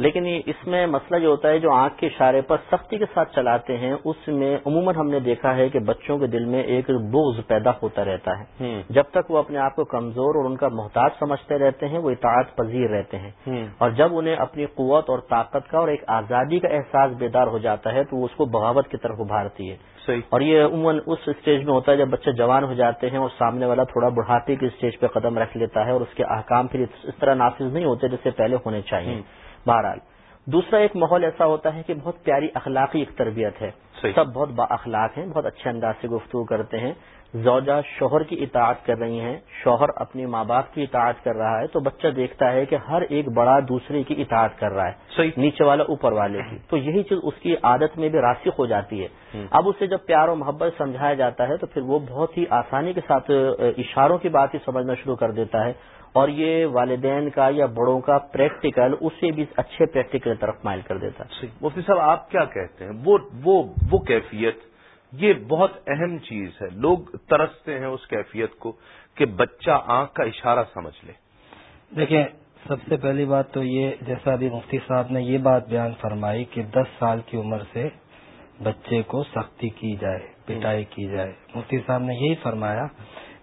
لیکن اس میں مسئلہ جو ہوتا ہے جو آنکھ کے اشارے پر سختی کے ساتھ چلاتے ہیں اس میں عموماً ہم نے دیکھا ہے کہ بچوں کے دل میں ایک بغض پیدا ہوتا رہتا ہے۔ جب تک وہ اپنے آپ کو کمزور اور ان کا محتاج سمجھتے رہتے ہیں وہ اطاعت پذیر رہتے ہیں۔ اور جب انہیں اپنی قوت اور طاقت کا اور ایک آزادی کا احساس بیدار ہو جاتا ہے تو وہ اس کو بغاوت کی طرف ابھارتی ہے۔ اور یہ عموماً اس اسٹیج میں ہوتا ہے جب بچے جوان ہو جاتے ہیں اور سامنے والا تھوڑا بڑھاپے کی اسٹیج پہ قدم رکھ لیتا ہے اور اس کے احکام پھر اس طرح نافذ نہیں ہوتے جیسے پہلے ہونے چاہیے۔ بہرحال دوسرا ایک ماحول ایسا ہوتا ہے کہ بہت پیاری اخلاقی ایک تربیت ہے۔ سب بہت با اخلاق ہیں بہت اچھے انداز سے گفتگو کرتے ہیں۔ زوجہ شوہر کی اطاعت کر رہی ہیں شوہر اپنی ماں باپ کی اطاعت کر رہا ہے تو بچہ دیکھتا ہے کہ ہر ایک بڑا دوسرے کی اطاعت کر رہا ہے صحیح۔ نیچے والا اوپر والے کی۔ تو یہی چیز اس کی عادت میں بھی راسخ ہو جاتی ہے۔ اب اسے جب پیار و محبت سمجھایا جاتا ہے تو پھر وہ بہت ہی آسانی کے ساتھ اشاروں کی بات ہی سمجھنا شروع کر دیتا ہے۔ اور یہ والدین کا یا بڑوں کا پریکٹیکل اسے بھی اچھے پریکٹیکل طرف مائل کر دیتا ہے۔ مفتی صاحب آپ کیا کہتے ہیں؟ وہ وہ وہ کیفیت یہ بہت اہم چیز ہے۔ لوگ ترستے ہیں اس کیفیت کو کہ بچہ آنکھ کا اشارہ سمجھ لے۔ دیکھیں سب سے پہلی بات تو یہ جیسا ابھی مفتی صاحب نے یہ بات بیان فرمائی کہ دس سال کی عمر سے بچے کو سختی کی جائے پٹائی کی جائے۔ مفتی صاحب نے یہی فرمایا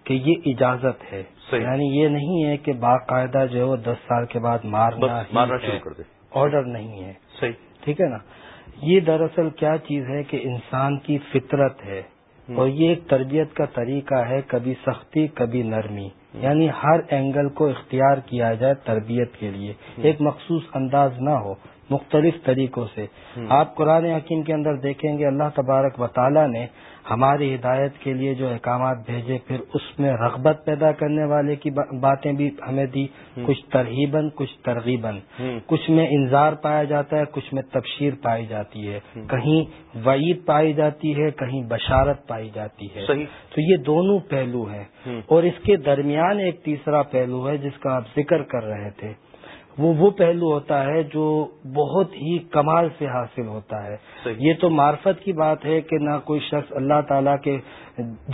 کہ یہ اجازت ہے۔ یعنی یہ نہیں ہے کہ باقاعدہ جو ہے وہ دس سال کے بعد مارنا مارنا شروع کر دے۔ آرڈر نہیں ہے۔ صحیح۔ ٹھیک ہے نا؟ یہ دراصل کیا چیز ہے کہ انسان کی فطرت ہے۔ اور یہ ایک تربیت کا طریقہ ہے کبھی سختی کبھی نرمی۔ یعنی ہر اینگل کو اختیار کیا جائے تربیت کے لیے۔ ایک مخصوص انداز نہ ہو مختلف طریقوں سے۔ آپ قرآن حکیم کے اندر دیکھیں گے اللہ تبارک و تعالیٰ نے ہماری ہدایت کے لیے جو احکامات بھیجے پھر اس میں رغبت پیدا کرنے والے کی باتیں بھی ہمیں دی۔ کچھ ترغیباً کچھ ترغیباً۔ کچھ میں انظار پایا جاتا ہے کچھ میں تبشیر پائی جاتی ہے۔ کہیں وعید پائی جاتی ہے کہیں بشارت پائی جاتی ہے۔ تو یہ دونوں پہلو ہیں۔ اور اس کے درمیان ایک تیسرا پہلو ہے جس کا آپ ذکر کر رہے تھے۔ وہ وہ پہلو ہوتا ہے جو بہت ہی کمال سے حاصل ہوتا ہے۔ یہ تو معرفت کی بات ہے کہ نہ کوئی شخص اللہ تعالیٰ کے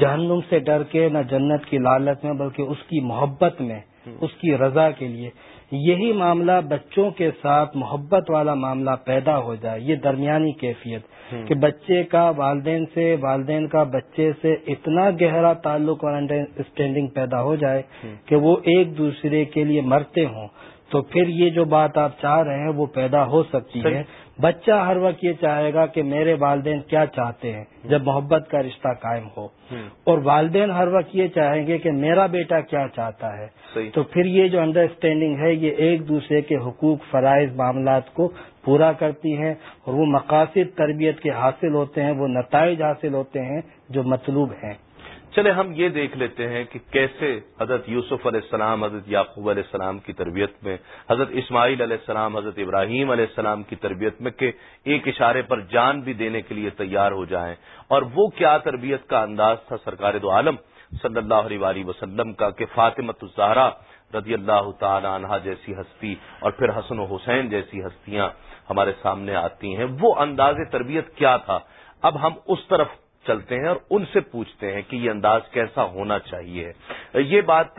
جہنم سے ڈر کے نہ جنت کی لالت میں بلکہ اس کی محبت میں اس کی رضا کے لیے۔ یہی معاملہ بچوں کے ساتھ محبت والا معاملہ پیدا ہو جائے یہ درمیانی کیفیت۔ کہ بچے کا والدین سے والدین کا بچے سے اتنا گہرا تعلق اور انڈرسٹینڈنگ پیدا ہو جائے کہ وہ ایک دوسرے کے لیے مرتے ہوں۔ تو پھر یہ جو بات آپ چاہ رہے ہیں وہ پیدا ہو سکتی ہے۔ بچہ ہر وقت یہ چاہے گا کہ میرے والدین کیا چاہتے ہیں جب محبت کا رشتہ قائم ہو۔ اور والدین ہر وقت یہ چاہیں گے کہ میرا بیٹا کیا چاہتا ہے۔ تو پھر یہ جو انڈرسٹینڈنگ ہے یہ ایک دوسرے کے حقوق فرائض معاملات کو پورا کرتی ہیں اور وہ مقاصد تربیت کے حاصل ہوتے ہیں وہ نتائج حاصل ہوتے ہیں جو مطلوب ہیں۔ چلے، ہم یہ دیکھ لیتے ہیں کہ کیسے حضرت یوسف علیہ السلام، حضرت یعقوب علیہ السلام کی تربیت میں، حضرت اسماعیل علیہ السلام، حضرت ابراہیم علیہ السلام کی تربیت میں کہ ایک اشارے پر جان بھی دینے کے لیے تیار ہو جائیں۔ اور وہ کیا تربیت کا انداز تھا سرکار دو عالم صلی اللہ علیہ وسلم کا کہ فاطمت الزہرا رضی اللہ تعالی عنہ جیسی ہستی اور پھر حسن و حسین جیسی ہستیاں ہمارے سامنے آتی ہیں۔ وہ انداز تربیت کیا تھا؟ اب ہم اس طرف چلتے ہیں اور ان سے پوچھتے ہیں کہ یہ انداز کیسا ہونا چاہیے۔ یہ بات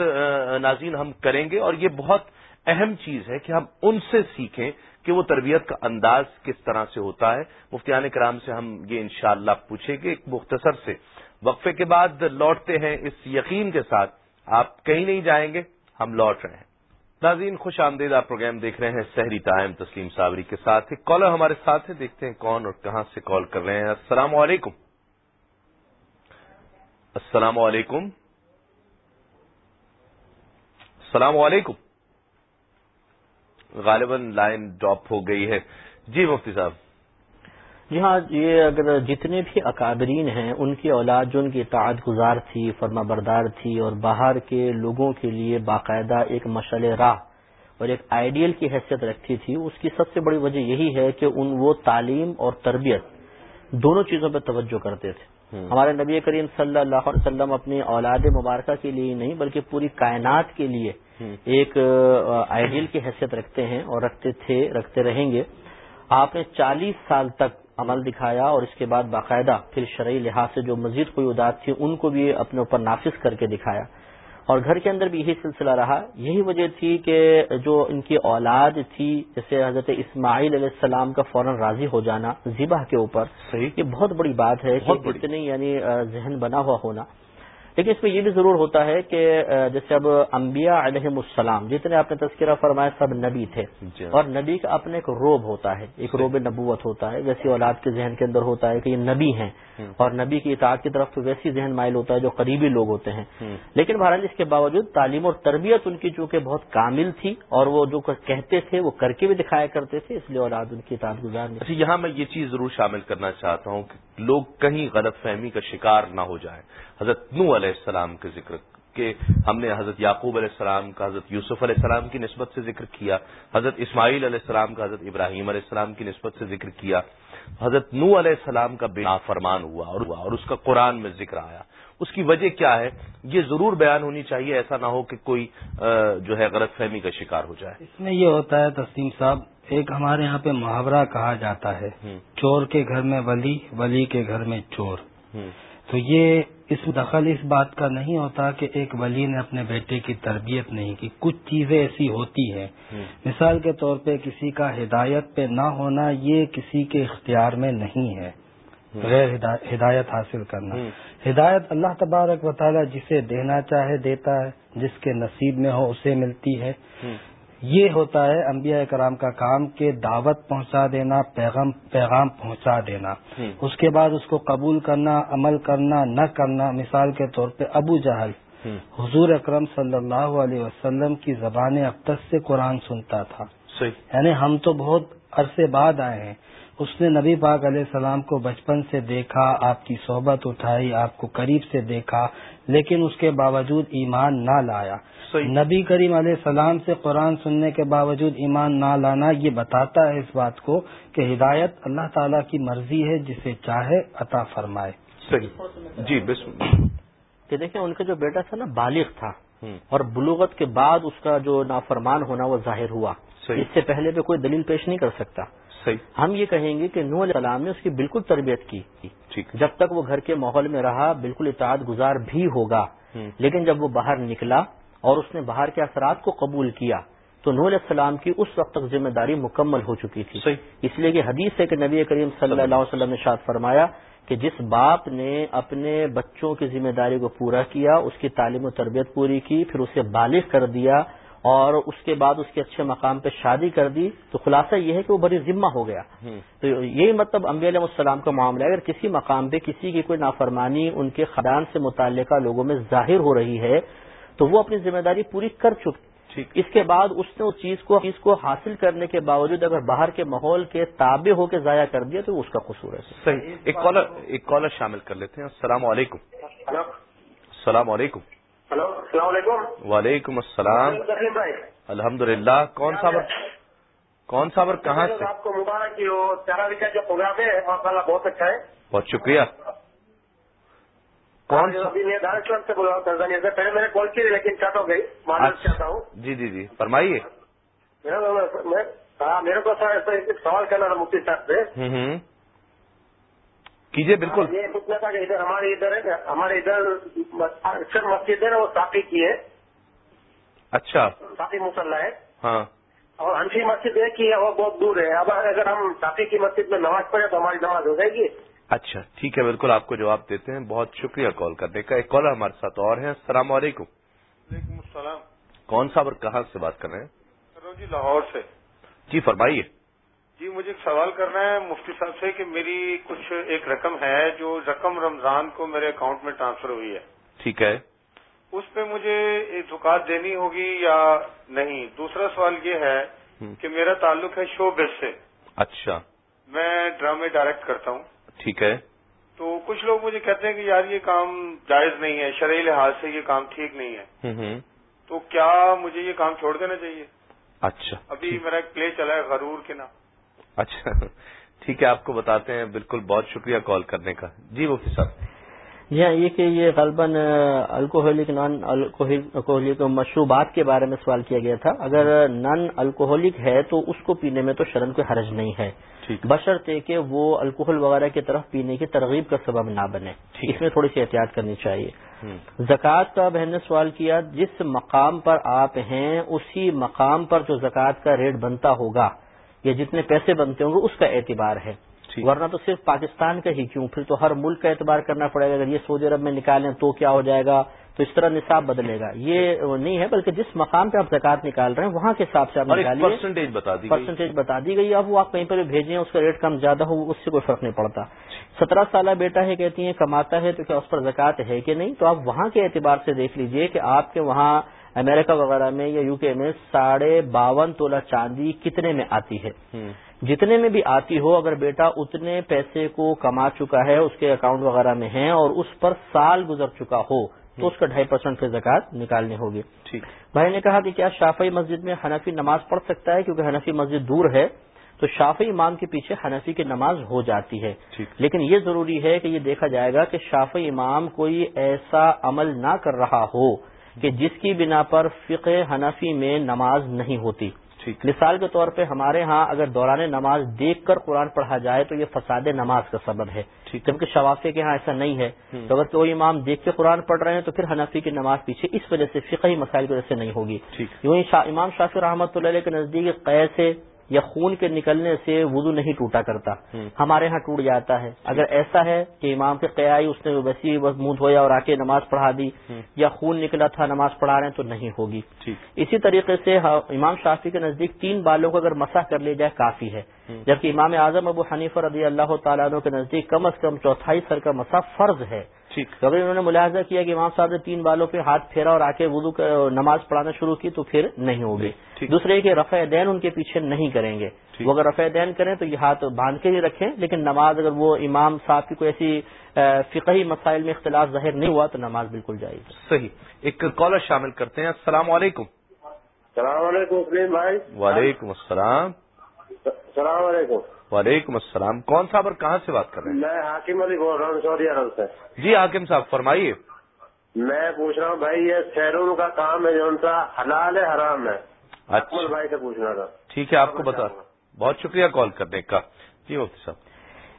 ناظرین ہم کریں گے اور یہ بہت اہم چیز ہے کہ ہم ان سے سیکھیں کہ وہ تربیت کا انداز کس طرح سے ہوتا ہے۔ مفتیان کرام سے ہم یہ انشاءاللہ اللہ پوچھیں گے ایک مختصر سے۔ وقفے کے بعد لوٹتے ہیں اس یقین کے ساتھ۔ آپ کہیں نہیں جائیں گے، ہم لوٹ رہے ہیں۔ ناظرین، خوش آمدید، آپ پروگرام دیکھ رہے ہیں سحری ٹائم تسلیم صابری کے ساتھ۔ ایک کالر ہمارے ساتھ ہے دیکھتے ہیں کون اور کہاں سے کال کر رہے ہیں۔ السلام علیکم۔ السلام علیکم۔ السلام علیکم۔ غالباً لائن ڈراپ ہو گئی ہے۔ جی مفتی صاحب۔ جی ہاں یہ اگر جتنے بھی اکابرین ہیں، ان کی اولاد جو ان کی اطاعت گزار تھی، فرما بردار تھی اور باہر کے لوگوں کے لیے باقاعدہ ایک مشل راہ اور ایک آئیڈیل کی حیثیت رکھتی تھی، اس کی سب سے بڑی وجہ یہی ہے کہ ان وہ تعلیم اور تربیت دونوں چیزوں پہ توجہ کرتے تھے۔ ہمارے نبی کریم صلی اللہ علیہ وسلم اپنی اولاد مبارکہ کے لیے نہیں بلکہ پوری کائنات کے لیے ایک آئیڈیل کی حیثیت رکھتے ہیں اور رکھتے تھے رکھتے رہیں گے۔ آپ نے چالیس سال تک عمل دکھایا اور اس کے بعد باقاعدہ پھر شرعی لحاظ سے جو مزید کوئی اداد تھی ان کو بھی اپنے اوپر نافذ کر کے دکھایا۔ اور گھر کے اندر بھی یہی سلسلہ رہا۔ یہی وجہ تھی کہ جو ان کی اولاد تھی جیسے حضرت اسماعیل علیہ السلام کا فوراً راضی ہو جانا ذبح کے اوپر صحیح۔ یہ بہت بڑی بات ہے کہ اتنی یعنی ذہن بنا ہوا ہونا۔ لیکن اس میں یہ بھی ضرور ہوتا ہے کہ جیسے اب انبیاء علیہ السلام جتنے آپ نے تذکرہ فرمایا سب نبی تھے۔ جی۔ اور نبی کا اپنے ایک روب ہوتا ہے ایک روب نبوت ہوتا ہے ویسی اولاد کے ذہن کے اندر ہوتا ہے کہ یہ نبی ہیں۔ اور نبی کی اطاعت کی طرف تو ویسی ذہن مائل ہوتا ہے جو قریبی لوگ ہوتے ہیں۔ لیکن بہرحال اس کے باوجود تعلیم اور تربیت ان کی چونکہ بہت کامل تھی اور وہ جو کہتے تھے وہ کر کے بھی دکھایا کرتے تھے اس لیے اولاد ان کی اطاعت گزار اچھا یہاں میں یہ چیز ضرور شامل کرنا چاہتا ہوں کہ لوگ کہیں غلط فہمی کا شکار نہ ہو جائیں۔ حضرت نو علیہ السلام کے ذکر کہ ہم نے حضرت یعقوب علیہ السلام کا حضرت یوسف علیہ السلام کی نسبت سے ذکر کیا حضرت اسماعیل علیہ السلام کا حضرت ابراہیم علیہ السلام کی نسبت سے ذکر کیا حضرت نو علیہ السلام کا بنا فرمان ہوا اور ہوا اور اس کا قرآن میں ذکر آیا۔ اس کی وجہ کیا ہے؟ یہ ضرور بیان ہونی چاہیے ایسا نہ ہو کہ کوئی جو ہے غلط فہمی کا شکار ہو جائے۔ اس میں یہ ہوتا ہے تسلیم صاحب ایک ہمارے یہاں پہ محاورہ کہا جاتا ہے چور کے گھر میں ولی ولی کے گھر میں چور۔ تو یہ اس دخل اس بات کا نہیں ہوتا کہ ایک ولی نے اپنے بیٹے کی تربیت نہیں کی۔ کچھ چیزیں ایسی ہوتی ہیں۔ مثال کے طور پہ کسی کا ہدایت پہ نہ ہونا یہ کسی کے اختیار میں نہیں ہے۔ غیر ہدایت حاصل کرنا۔ ہدایت اللہ تبارک و تعالی جسے دینا چاہے دیتا ہے جس کے نصیب میں ہو اسے ملتی ہے۔ یہ ہوتا ہے انبیاء کرام کا کام کہ دعوت پہنچا دینا پیغام پیغام پہنچا دینا۔ اس کے بعد اس کو قبول کرنا عمل کرنا نہ کرنا مثال کے طور پہ ابو جہل۔ حضور اکرم صلی اللہ علیہ وسلم کی زبان اقدس سے قرآن سنتا تھا۔ یعنی ہم تو بہت عرصے بعد آئے ہیں۔ اس نے نبی پاک علیہ السلام کو بچپن سے دیکھا آپ کی صحبت اٹھائی آپ کو قریب سے دیکھا لیکن اس کے باوجود ایمان نہ لایا۔ نبی کریم علیہ السلام سے قرآن سننے کے باوجود ایمان نہ لانا یہ بتاتا ہے اس بات کو کہ ہدایت اللہ تعالیٰ کی مرضی ہے جسے چاہے عطا فرمائے۔ صحیح۔ جی کہ دیکھیں ان کا جو بیٹا تھا نا بالغ تھا۔ اور بلوغت کے بعد اس کا جو نافرمان ہونا وہ ظاہر ہوا۔ اس سے پہلے بھی کوئی دلیل پیش نہیں کر سکتا۔ صحیح۔ ہم یہ کہیں گے کہ نو علیہ السلام نے اس کی بالکل تربیت کی۔ جب تک وہ گھر کے ماحول میں رہا بالکل اطاعت گزار بھی ہوگا۔ لیکن جب وہ باہر نکلا اور اس نے باہر کے اثرات کو قبول کیا تو نور علیہ السلام کی اس وقت تک ذمہ داری مکمل ہو چکی تھی۔ صحیح۔ اس لیے کہ حدیث ہے کہ نبی کریم صلی اللہ علیہ وسلم نے شاد فرمایا کہ جس باپ نے اپنے بچوں کی ذمہ داری کو پورا کیا اس کی تعلیم و تربیت پوری کی پھر اسے بالغ کر دیا اور اس کے بعد اس کے اچھے مقام پہ شادی کر دی تو خلاصہ یہ ہے کہ وہ بڑی ذمہ ہو گیا۔ تو یہی مطلب امبی علیہ السلام کا معاملہ ہے۔ اگر کسی مقام پہ کسی کی کوئی نافرمانی ان کے خدان سے متعلقہ لوگوں میں ظاہر ہو رہی ہے تو وہ اپنی ذمہ داری پوری کر چکی۔ اس کے بعد اس نے اس چیز کو چیز کو حاصل کرنے کے باوجود اگر باہر کے ماحول کے تابع ہو کے ضائع کر دیا تو اس کا قصور ہے۔ صحیح۔ ایک کالر ایک کالر شامل کر لیتے ہیں۔ السلام علیکم۔ السلام علیکم۔ ہلو السلام علیکم۔ وعلیکم السلام۔ الحمد للہ کون سا کون سا کہاں سے؟ آپ کو مبارک کی جو پروگرام ہے بہت اچھا ہے۔ بہت شکریہ۔ میں دار اسلام سے بول رہا ہوں تنزانیہ سے پہلے میں نے کال کی لیکن چاہتا ہوں گئی۔ معلوم اچھا۔ چاہتا ہوں جی جی جی فرمائیے۔ میرے کو سوال کرنا تھا مفتی صاحب سے۔ کیجیے بالکل۔ یہ پوچھنا تھا کہ ادھر ہمارے ادھر ہے ہمارے ادھر اکثر مسجد ہے وہ صافی کی ہے اچھا۔ صافی مسلح ہے ہاں۔ اور ہنسی مسجد ایک ہی ہے وہ بہت دور ہے۔ اب اگر ہم صافی کی مسجد میں نماز پڑھیں تو ہماری نماز ہو جائے گی۔ اچھا ٹھیک ہے بالکل آپ کو جواب دیتے ہیں۔ بہت شکریہ کال کرنے کا۔ ایک کالر ہمارے ساتھ اور ہیں۔ السلام علیکم۔ وعلیکم السلام۔ کون سا اور کہاں سے بات کر رہے ہیں؟ جی لاہور سے۔ جی فرمائیے۔ جی مجھے ایک سوال کرنا ہے۔ مفتی صاحب سے کہ میری کچھ ایک رقم ہے جو رقم رمضان کو میرے اکاؤنٹ میں ٹرانسفر ہوئی ہے۔ ٹھیک ہے۔ اس پہ مجھے دکات دینی ہوگی یا نہیں؟ دوسرا سوال یہ ہے کہ میرا تعلق ہے شو بس سے۔ اچھا۔ میں ڈرامے ڈائریکٹ کرتا ہوں۔ ٹھیک ہے۔ تو کچھ لوگ مجھے کہتے ہیں کہ یار یہ کام جائز نہیں ہے شرعی لحاظ سے یہ کام ٹھیک نہیں ہے۔ تو کیا مجھے یہ کام چھوڑ دینا چاہیے؟ اچھا ابھی میرا ایک پلے چلا ہے غرور کے نام۔ اچھا ٹھیک ہے آپ کو بتاتے ہیں۔ بالکل بہت شکریہ کال کرنے کا۔ جی وہ صاحب۔ جی ہاں یہ کہ یہ غالباً الکوہلک نان الکوہلک مشروبات کے بارے میں سوال کیا گیا تھا۔ اگر نان الکوہلک ہے تو اس کو پینے میں تو شرم کوئی حرج نہیں ہے۔ بشرطے کہ وہ الکوہل وغیرہ کی طرف پینے کی ترغیب کا سبب نہ بنے۔ اس میں تھوڑی سی احتیاط کرنی چاہیے۔ زکوٰۃ کا بہن نے سوال کیا جس مقام پر آپ ہیں اسی مقام پر جو زکوٰۃ کا ریٹ بنتا ہوگا یا جتنے پیسے بنتے ہوں گے اس کا اعتبار ہے۔ ورنہ تو صرف پاکستان کا ہی کیوں؟ پھر تو ہر ملک کا اعتبار کرنا پڑے گا۔ اگر یہ سعودی عرب میں نکالیں تو کیا ہو جائے گا؟ تو اس طرح نصاب بدلے گا۔ یہ نہیں ہے بلکہ جس مقام پہ آپ زکات نکال رہے ہیں وہاں کے حساب سے آپ نکالیے۔ پرسنٹیج بتا دی پرسنٹیج بتا دی گئی۔ اب وہ آپ کہیں پر بھی بھیجیں اس کا ریٹ کم زیادہ ہو اس سے کوئی فرق نہیں پڑتا۔ سترہ سالہ بیٹا ہے کہتی ہیں کماتا ہے تو کیا اس پر زکات ہے کہ نہیں؟ تو آپ وہاں کے اعتبار سے دیکھ لیجیے کہ آپ کے وہاں امریکہ وغیرہ میں یا یو کے میں ساڑھے باون تولہ چاندی کتنے میں آتی ہے؟ جتنے میں بھی آتی ہو اگر بیٹا اتنے پیسے کو کما چکا ہے اس کے اکاؤنٹ وغیرہ میں ہیں اور اس پر سال گزر چکا ہو تو اس کا ڈھائی پرسینٹ پہ زکات نکالنی ہوگی۔ بھائی نے کہا کہ کیا شافی مسجد میں حنفی نماز پڑھ سکتا ہے؟ کیونکہ حنفی مسجد دور ہے تو شافی امام کے پیچھے حنفی کی نماز ہو جاتی ہے۔ لیکن یہ ضروری ہے کہ یہ دیکھا جائے گا کہ شافی امام کوئی ایسا عمل نہ کر رہا ہو کہ جس کی بنا پر فقہ حنفی میں نماز نہیں ہوتی۔ مثال کے طور پہ ہمارے ہاں اگر دوران نماز دیکھ کر قرآن پڑھا جائے تو یہ فساد نماز کا سبب ہے۔ جبکہ شوافے کے ہاں ایسا نہیں ہے۔ تو اگر کوئی امام دیکھ کے قرآن پڑھ رہے ہیں تو پھر حنفی کی نماز پیچھے اس وجہ سے فقہی مسائل کی وجہ سے نہیں ہوگی۔ یوں امام شافی رحمۃ اللہ علیہ کے نزدیک قید سے یا خون کے نکلنے سے وضو نہیں ٹوٹا کرتا۔ ہمارے ہاں ٹوٹ جاتا ہے۔ اگر ایسا ہے کہ امام کے قیائی اس نے ویسی بس منہ دھویا اور آ کے نماز پڑھا دی یا خون نکلا تھا نماز پڑھا رہے ہیں تو نہیں ہوگی۔ اسی طریقے سے امام شافی کے نزدیک تین بالوں کو اگر مسح کر لیا جائے کافی ہے۔ جبکہ امام اعظم ابو حنیفہ رضی اللہ تعالیٰ عنہ کے نزدیک کم از کم چوتھائی سر کا مسح فرض ہے۔ تو اگر انہوں نے ملاحظہ کیا کہ امام صاحب نے تین بالوں پہ ہاتھ پھیرا اور آ کے وضو نماز پڑھانا شروع کی تو پھر نہیں ہوگی۔ دوسرے کہ رفع دین ان کے پیچھے نہیں کریں گے۔ وہ اگر رفع دین کریں تو یہ ہاتھ باندھ کے ہی رکھیں لیکن نماز اگر وہ امام صاحب کی کوئی ایسی فقہی مسائل میں اختلاف ظاہر نہیں ہوا تو نماز بالکل جائے گی صحیح۔ ایک کالر شامل کرتے ہیں۔ السلام علیکم۔ السلام علیکم بھائی۔ وعلیکم السلام۔ السلام علیکم۔ وعلیکم السلام۔ کون صاحب اور کہاں سے بات کر رہے ہیں؟ میں حاکم علی بول رہا ہوں سعودی عرب سے۔ جی حاکم صاحب فرمائیے۔ میں پوچھ رہا ہوں بھائی یہ سیرون کا کام ہے جو ان کا حلال ہے حرام ہے؟ اکمل بھائی سے پوچھنا تھا۔ ٹھیک ہے آپ کو بتا۔ بہت شکریہ کال کرنے کا۔ جی مفتی صاحب۔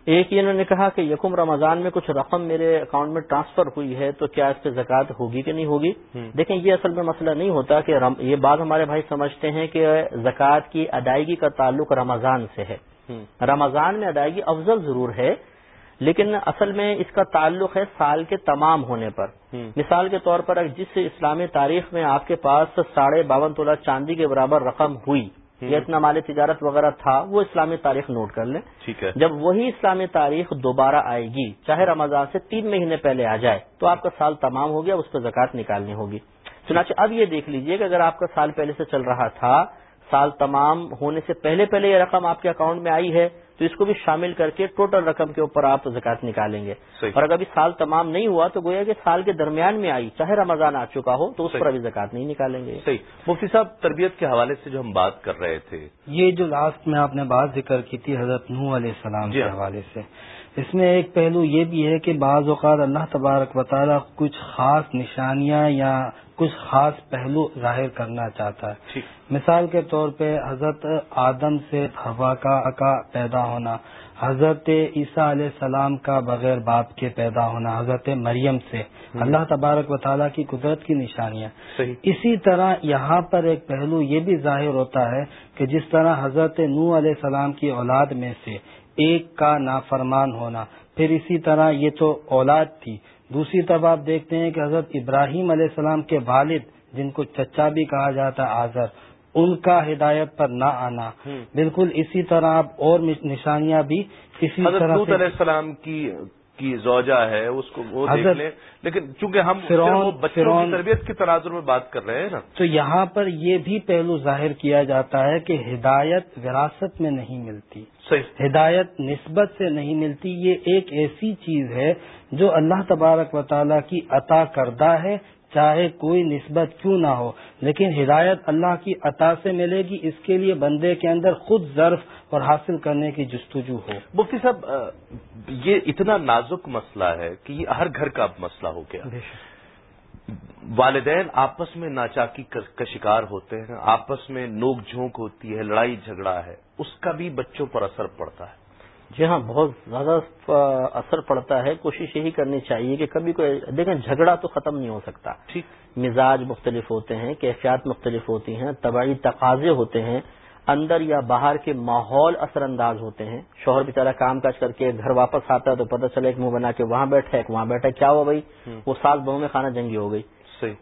ایک یہ انہوں نے کہا کہ یکم رمضان میں کچھ رقم میرے اکاؤنٹ میں ٹرانسفر ہوئی ہے تو کیا اس پہ زکوٰۃ ہوگی کہ نہیں ہوگی؟ دیکھیں یہ اصل میں مسئلہ نہیں ہوتا کہ یہ بات ہمارے بھائی سمجھتے ہیں کہ زکوٰۃ کی ادائیگی کا تعلق رمضان سے ہے۔ رمضان میں ادائیگی افضل ضرور ہے لیکن اصل میں اس کا تعلق ہے سال کے تمام ہونے پر۔ مثال کے طور پر جس اسلامی تاریخ میں آپ کے پاس ساڑھے باون تولہ چاندی کے برابر رقم ہوئی یا اتنا مال تجارت وغیرہ تھا وہ اسلامی تاریخ نوٹ کر لیں۔ ٹھیک ہے۔ جب وہی اسلامی تاریخ دوبارہ آئے گی چاہے رمضان سے تین مہینے پہلے آ جائے تو آپ کا سال تمام ہو گیا اس پہ زکات نکالنی ہوگی۔ چنانچہ اب یہ دیکھ لیجیے کہ اگر آپ کا سال پہلے سے چل رہا تھا سال تمام ہونے سے پہلے پہلے یہ رقم آپ کے اکاؤنٹ میں آئی ہے تو اس کو بھی شامل کر کے ٹوٹل رقم کے اوپر آپ زکات نکالیں گے۔ اور اگر ابھی سال تمام نہیں ہوا تو گویا کہ سال کے درمیان میں آئی چاہے رمضان آ چکا ہو تو اس پر ابھی زکات نہیں نکالیں گے۔ صحیح۔ مفتی صاحب تربیت کے حوالے سے جو ہم بات کر رہے تھے۔ یہ جو لاسٹ میں آپ نے بات ذکر کی تھی حضرت نوح علیہ السلام کے حوالے سے۔ اس میں ایک پہلو یہ بھی ہے کہ بعض اوقات اللہ تبارک و تعالیٰ کچھ خاص نشانیاں یا کچھ خاص پہلو ظاہر کرنا چاہتا ہے۔ مثال کے طور پہ حضرت آدم سے ہوا کا پیدا ہونا حضرت عیسیٰ علیہ السلام کا بغیر باپ کے پیدا ہونا حضرت مریم سے۔ اللہ تبارک و تعالیٰ کی قدرت کی نشانیاں۔ اسی طرح یہاں پر ایک پہلو یہ بھی ظاہر ہوتا ہے کہ جس طرح حضرت نو علیہ السلام کی اولاد میں سے ایک کا نافرمان ہونا پھر اسی طرح یہ تو اولاد تھی۔ دوسری طرف آپ دیکھتے ہیں کہ حضرت ابراہیم علیہ السلام کے والد جن کو چچا بھی کہا جاتا آزر ان کا ہدایت پر نہ آنا۔ بالکل اسی طرح آپ اور نشانیاں بھی اسی طرح علیہ السلام کی کی زوجہ ہے اس کو وہ دیکھ لیں۔ لیکن چونکہ ہم بچوں کی تربیت کے تناظر میں بات کر رہے ہیں نا۔ تو یہاں پر یہ بھی پہلو ظاہر کیا جاتا ہے کہ ہدایت وراثت میں نہیں ملتی۔ صحیح۔ ہدایت نسبت سے نہیں ملتی یہ ایک ایسی چیز ہے جو اللہ تبارک و تعالیٰ کی عطا کردہ ہے چاہے کوئی نسبت کیوں نہ ہو لیکن ہدایت اللہ کی عطا سے ملے گی اس کے لیے بندے کے اندر خود ظرف اور حاصل کرنے کی جستجو ہو۔ مفتی صاحب یہ اتنا نازک مسئلہ ہے کہ یہ ہر گھر کا مسئلہ ہو گیا۔ والدین آپس میں ناچاکی کا شکار ہوتے ہیں آپس میں نوک جھونک ہوتی ہے لڑائی جھگڑا ہے اس کا بھی بچوں پر اثر پڑتا ہے۔ جی ہاں بہت زیادہ اثر پڑتا ہے۔ کوشش یہی کرنی چاہیے کہ کبھی کوئی دیکھیں جھگڑا تو ختم نہیں ہو سکتا۔ مزاج مختلف ہوتے ہیں کیفیات مختلف ہوتی ہیں طبعی تقاضے ہوتے ہیں اندر یا باہر کے ماحول اثر انداز ہوتے ہیں۔ شوہر بیچارہ کام کاج کر کے گھر واپس آتا ہے تو پتہ چلے ایک منہ بنا کے وہاں بیٹھا ایک وہاں بیٹھا کیا ہوا بھائی؟ وہ سال بہو میں کھانا جنگی ہو گئی۔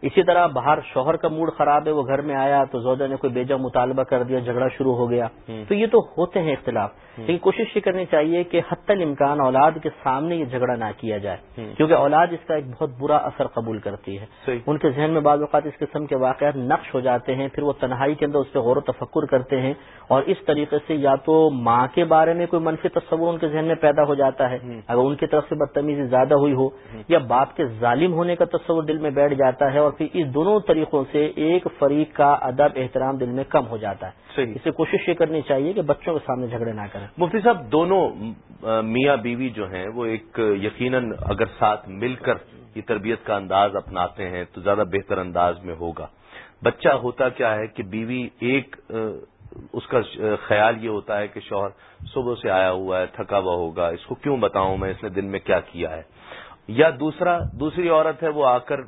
اسی طرح باہر شوہر کا موڈ خراب ہے وہ گھر میں آیا تو زوجہ نے کوئی بیجا مطالبہ کر دیا جھگڑا شروع ہو گیا۔ تو یہ تو ہوتے ہیں اختلاف۔ لیکن کوشش یہ کرنی چاہیے کہ حتی الامکان اولاد کے سامنے یہ جھگڑا نہ کیا جائے۔ کیونکہ اولاد اس کا ایک بہت برا اثر قبول کرتی ہے۔ ان کے ذہن میں بعض اوقات اس قسم کے واقعات نقش ہو جاتے ہیں پھر وہ تنہائی کے اندر اس پہ غور و تفکر کرتے ہیں اور اس طریقے سے یا تو ماں کے بارے میں کوئی منفی تصور ان کے ذہن میں پیدا ہو جاتا ہے۔ اگر ان کی طرف سے بدتمیزی زیادہ ہوئی ہو یا باپ کے ظالم ہونے کا تصور دل میں بیٹھ جاتا ہے اور پھر اس دونوں طریقوں سے ایک فریق کا ادب احترام دل میں کم ہو جاتا ہے۔ اسے کوشش یہ کرنی چاہیے کہ بچوں کے سامنے جھگڑے نہ کریں۔ مفتی صاحب، دونوں میاں بیوی جو ہیں، وہ ایک، یقیناً اگر ساتھ مل کر یہ تربیت کا انداز اپناتے ہیں، تو زیادہ بہتر انداز میں ہوگا۔ بچہ ہوتا کیا ہے کہ بیوی ایک اس کا خیال یہ ہوتا ہے کہ شوہر صبح سے آیا ہوا ہے، تھکا ہوا ہوگا، اس کو کیوں بتاؤں میں، اس نے دن میں کیا کیا ہے؟ یا دوسرا، دوسری عورت ہے، وہ آ کر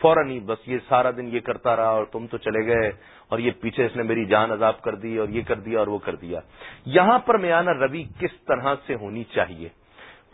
فوراً ہی بس یہ سارا دن یہ کرتا رہا اور تم تو چلے گئے اور یہ پیچھے اس نے میری جان عذاب کر دی اور یہ کر دیا اور وہ کر دیا۔ یہاں پر میانہ روی کس طرح سے ہونی چاہیے؟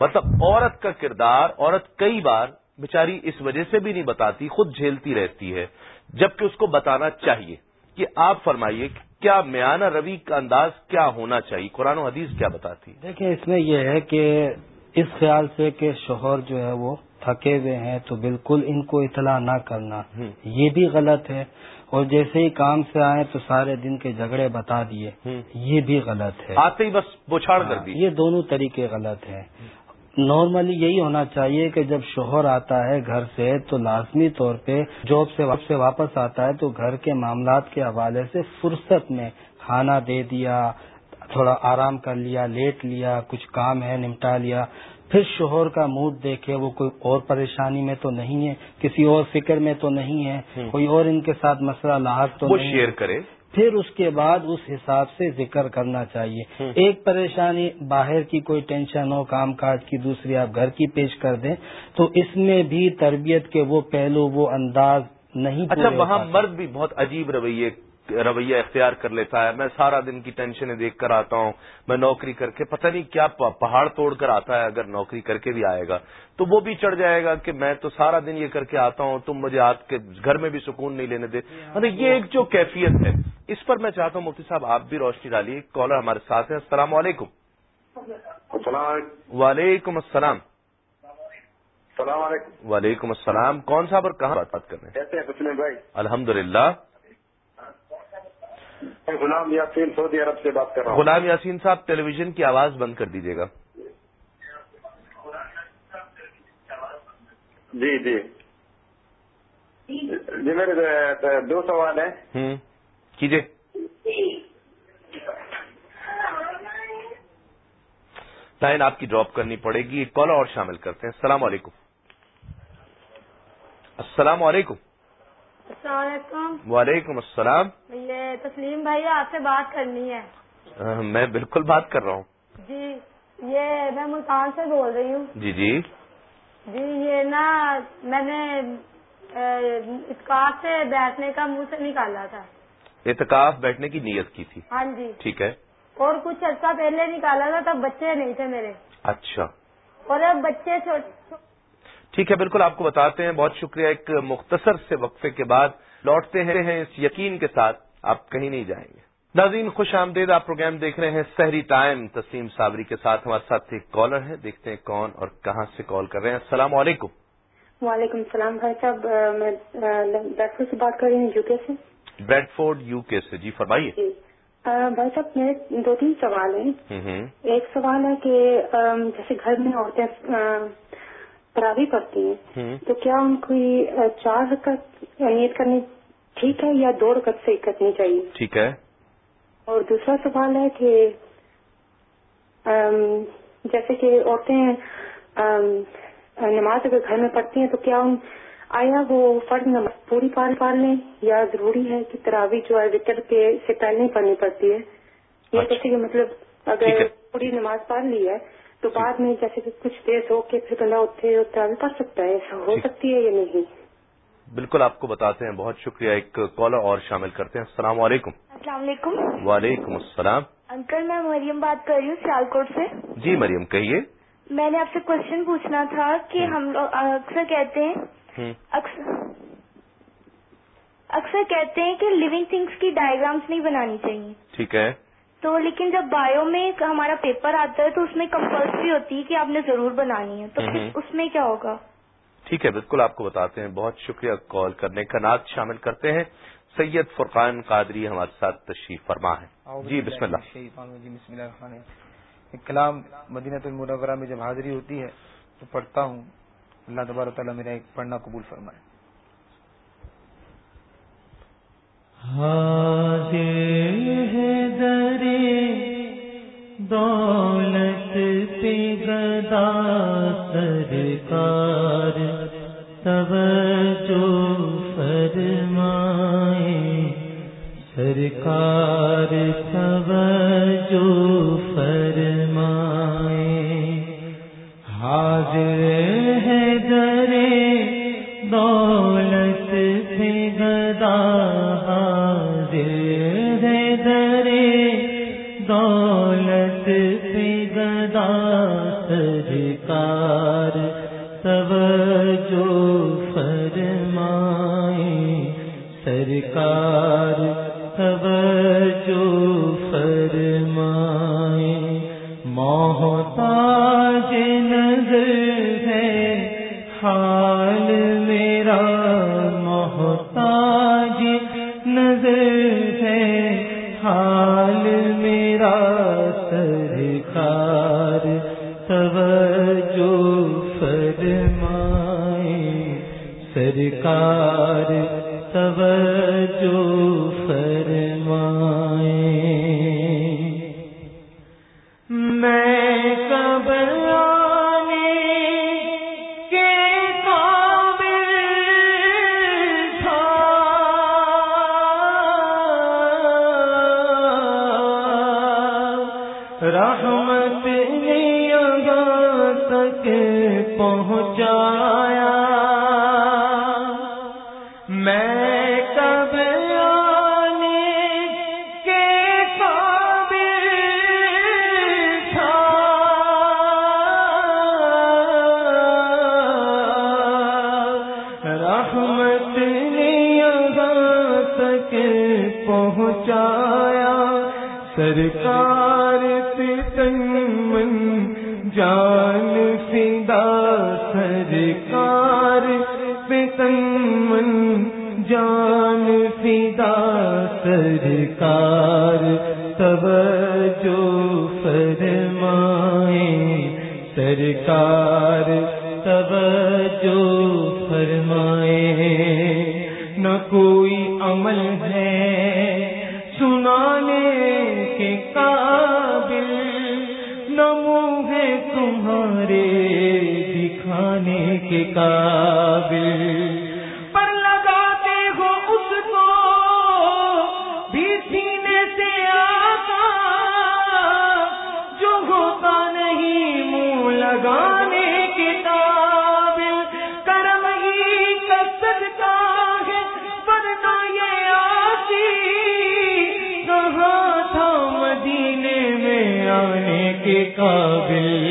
مطلب عورت کا کردار، عورت کئی بار بیچاری اس وجہ سے بھی نہیں بتاتی، خود جھیلتی رہتی ہے، جبکہ اس کو بتانا چاہیے کہ آپ فرمائیے کیا میانہ روی کا انداز کیا ہونا چاہیے؟ قرآن و حدیث کیا بتاتی؟ دیکھیں، اس میں یہ ہے کہ اس خیال سے کہ شوہر جو ہے وہ تھکے ہوئے ہیں تو بالکل ان کو اطلاع نہ کرنا۔ یہ بھی غلط ہے۔ اور جیسے ہی کام سے آئے تو سارے دن کے جھگڑے بتا دیے۔ یہ بھی غلط ہے۔ آتے ہی بس بچھاڑ کر دی۔ یہ دونوں طریقے غلط ہیں۔ نارملی یہی ہونا چاہیے کہ جب شوہر آتا ہے گھر سے تو لازمی طور پہ جاب سے واپس آتا ہے تو گھر کے معاملات کے حوالے سے فرصت میں کھانا دے دیا تھوڑا آرام کر لیا لیٹ لیا کچھ کام ہے نمٹا لیا۔ پھر شوہر کا موڈ دیکھے وہ کوئی اور پریشانی میں تو نہیں ہے کسی اور فکر میں تو نہیں ہے کوئی اور ان کے ساتھ مسئلہ لاحق تو نہیں شیئر کرے۔ پھر اس کے بعد اس حساب سے ذکر کرنا چاہیے۔ ایک پریشانی باہر کی کوئی ٹینشن ہو کام کاج کی دوسری آپ گھر کی پیش کر دیں تو اس میں بھی تربیت کے وہ پہلو وہ انداز نہیں اچھا وہاں مرد بھی بہت عجیب رویے رویہ اختیار کر لیتا ہے۔ میں سارا دن کی ٹینشنیں دیکھ کر آتا ہوں۔ میں نوکری کر کے پتہ نہیں کیا پہاڑ توڑ کر آتا ہے۔ اگر نوکری کر کے بھی آئے گا تو وہ بھی چڑھ جائے گا کہ میں تو سارا دن یہ کر کے آتا ہوں۔ تم مجھے آج کے گھر میں بھی سکون نہیں لینے دے۔ مطلب یہ ایک جو کیفیت ہے۔ اس پر میں چاہتا ہوں مفتی صاحب آپ بھی روشنی ڈالیے۔ کالر ہمارے ساتھ ہیں۔ السلام علیکم۔ وعلیکم السلام۔ السلام علیکم۔ وعلیکم السلام۔ کون صاحب اور کہاں بات کر رہے ہیں الحمد للہ غلام یاسین سعودی عرب سے بات کر رہا ہوں۔ غلام یاسین صاحب ٹیلی ویژن کی آواز بند کر دیجیے گا۔ جی جی۔ جی میرے دو سوال ہیں۔ کیجیے۔ لائن آپ کی ڈراپ کرنی پڑے گی۔ ایک کال اور شامل کرتے ہیں۔ السلام علیکم۔ السلام علیکم۔ السلام علیکم۔ وعلیکم السلام۔ یہ تسلیم بھائی آپ سے بات کرنی ہے۔ میں بالکل بات کر رہا ہوں۔ جی یہ میں ملتان سے بول رہی ہوں۔ جی جی۔ جی یہ نا میں نے اتکاف سے بیٹھنے کا منہ سے نکالا تھا۔ اعتکاف بیٹھنے کی نیت کی تھی۔ ہاں جی۔ ٹھیک ہے۔ اور کچھ عرصہ پہلے نکالا تھا تب بچے نہیں تھے میرے۔ اچھا۔ اور اب بچے ٹھیک ہے بالکل آپ کو بتاتے ہیں۔ بہت شکریہ ایک مختصر سے وقفے کے بعد۔ لوٹتے ہیں اس یقین کے ساتھ۔ آپ کہیں نہیں جائیں گے۔ ناظرین خوش آمدید آپ پروگرام دیکھ رہے ہیں سحری ٹائم۔ تسلیم صابری کے ساتھ ہمارے ساتھ ایک کالر ہے دیکھتے ہیں کون اور کہاں سے کال کر رہے ہیں۔ السلام علیکم۔ وعلیکم السلام بھائی صاحب۔ میں بریڈ فورڈ سے بات کر رہی ہوں یو کے سے۔ بریڈ فورڈ یو کے سے۔ جی فرمائیے۔ جی۔ بھائی صاحب میرے دو تین سوال ہیں۔ ایک سوال ہے کہ جیسے گھر میں عورتیں تراوی پڑھتی ہیں۔ تو کیا ان کو چار رکعت نیت کرنی ٹھیک ہے یا دو رکعت سے کرنی چاہیے؟ ٹھیک ہے۔ اور دوسرا سوال ہے کہ جیسے کہ عورتیں نماز اگر گھر میں پڑھتی ہیں تو کیا ان آیا وہ فرض نماز پوری پار پال لیں یا ضروری ہے کہ تراوی جو ہے وکر کے سے پہلے ہی پڑھنی پڑتی ہے؟ یہ اچھا۔ جیسے کہ مطلب اگر پوری نماز پڑھ لی ہے تو۔ بعد میں جیسے کہ کچھ دیر سو کے پھر بندہ اٹھے اور تراوی پڑھ سکتا ہے ہو۔ سکتی ہے یا نہیں؟ بالکل آپ کو بتاتے ہیں۔ بہت شکریہ ایک کالر اور شامل کرتے ہیں۔ السلام علیکم۔ السلام علیکم۔ وعلیکم السلام۔ انکل میں مریم بات کر رہی ہوں سیال کوٹ سے۔ جی مریم کہیے۔ میں نے آپ سے کوشچن پوچھنا تھا کہ ہم لوگ اکثر کہتے ہیں اکثر اکثر کہتے ہیں کہ لیونگ تھنگس کی ڈائگرامس نہیں بنانی چاہیے۔ ٹھیک ہے۔ تو لیکن جب بایو میں ہمارا پیپر آتا ہے تو اس میں کمپلسری ہوتی ہے کہ آپ نے ضرور بنانی ہے تو اس میں کیا ہوگا؟ ٹھیک ہے بالکل آپ کو بتاتے ہیں۔ بہت شکریہ کال کرنے کا نعت شامل کرتے ہیں۔ سید فرقان قادری ہمارے ساتھ تشریف فرما ہے جی بسم اللہ۔ جی بسم اللہ کلام مدینہ المنورہ میں جب حاضری ہوتی ہے تو پڑھتا ہوں۔ اللہ تبار تعالیٰ میرا ایک پڑھنا قبول فرمائے حاضر ہے درے دولت پہ گدا سرکار توجہ فرمائے۔ سرکار توجہ فرمائے۔ حاضر ہے درے دولت پہ گدا سرکار توجہ فرمائے سرکار سرکار کے قابل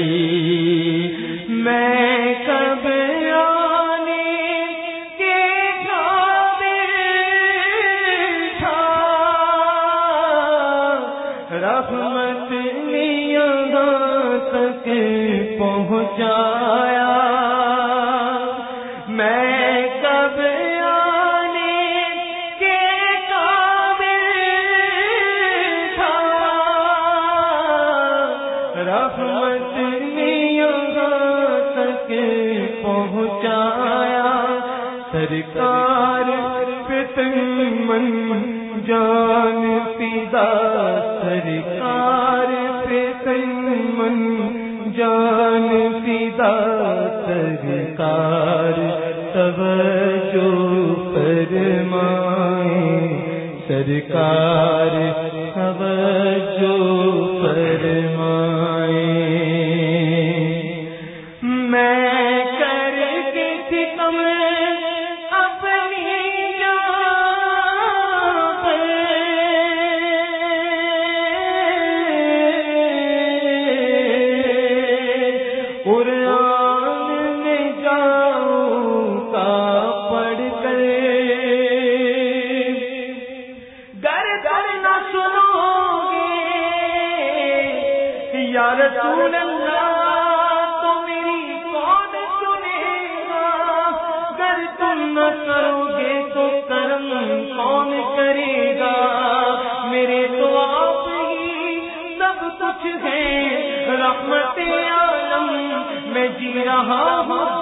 رہا ہوں ہاں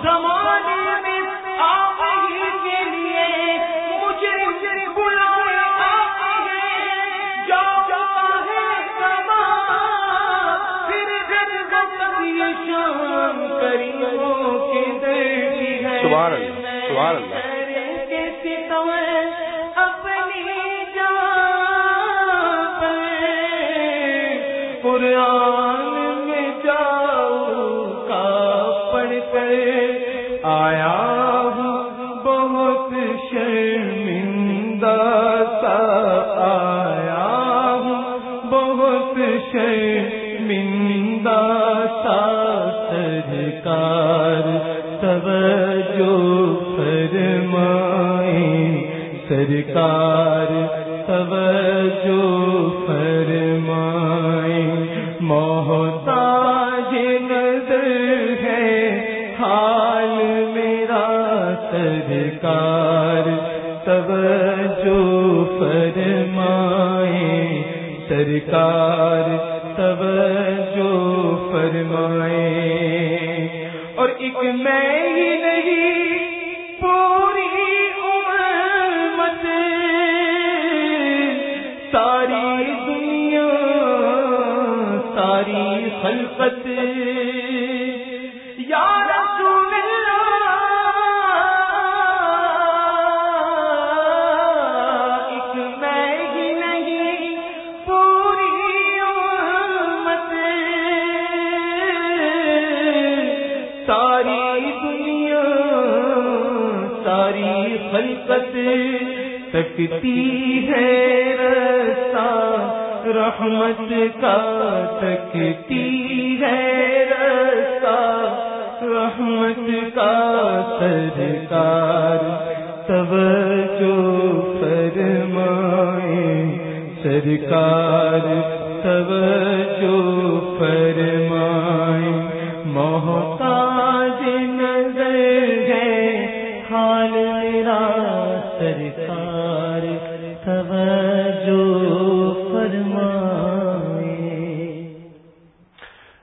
شرمندہ سا سرکار توجہ فرمائیں سرکار، توجہ فرمائیں محتاج نظر ہے حال میرا سرکار، توجہ فرمائیں سرکار رحمت کا تکتی ہے رسا رحمت کا سرکار۔ تب جو فرمائے سرکار تب جو فرمائے۔ محتاج